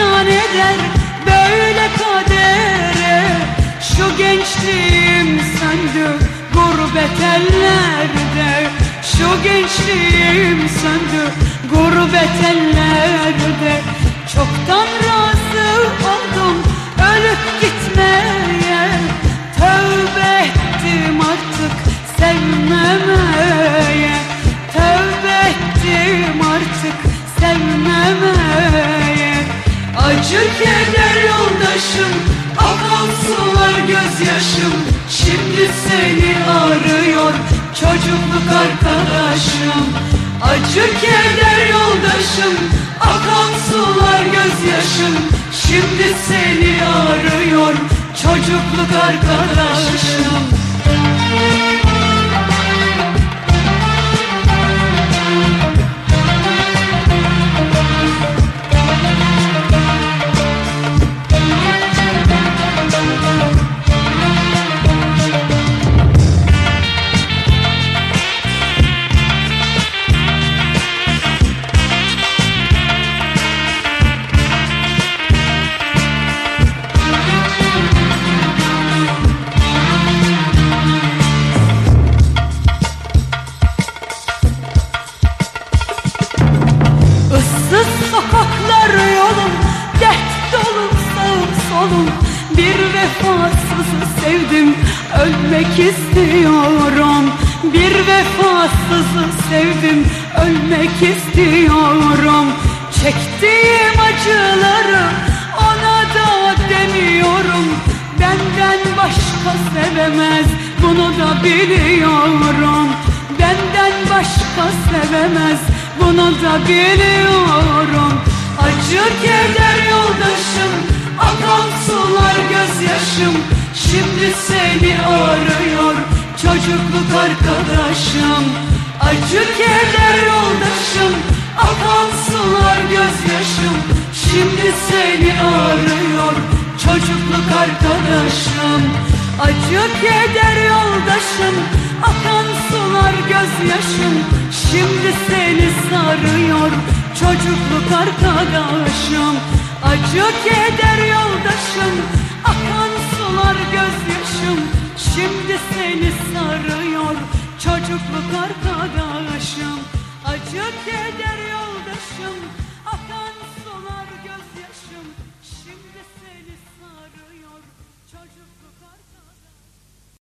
isyan eder böyle kadere. Şu gençliğim söndü gurbet ellerde. Şu gençliğim söndü gurbet ellerde. Çoktan razı oldum ölüp gitmeye keder yoldaşım Akan sular gözyaşım. Şimdi seni arıyor Çocukluk arkadaşım. Acı keder yoldaşım Akan sular gözyaşım. Şimdi seni arıyor Çocukluk arkadaşım vefasızı sevdim Ölmek istiyorum. Bir vefasızı sevdim Ölmek istiyorum. Çektiğim acıları Ona da demiyorum. Benden başka sevemez Bunu da biliyorum. Benden başka sevemez Bunu da biliyorum gözyaşım Şimdi seni arıyor Çocukluk arkadaşım. Acı keder yoldaşım Akan sular gözyaşım. Şimdi seni arıyor Çocukluk arkadaşım. Acı keder yoldaşım Akan sular gözyaşım. Şimdi seni sarıyor Çocukluk arkadaşım. Acı keder yoldaşım Akan sular gözyaşım Şimdi seni sarıyor. Çocukluk arkadaşım Acı keder yoldaşım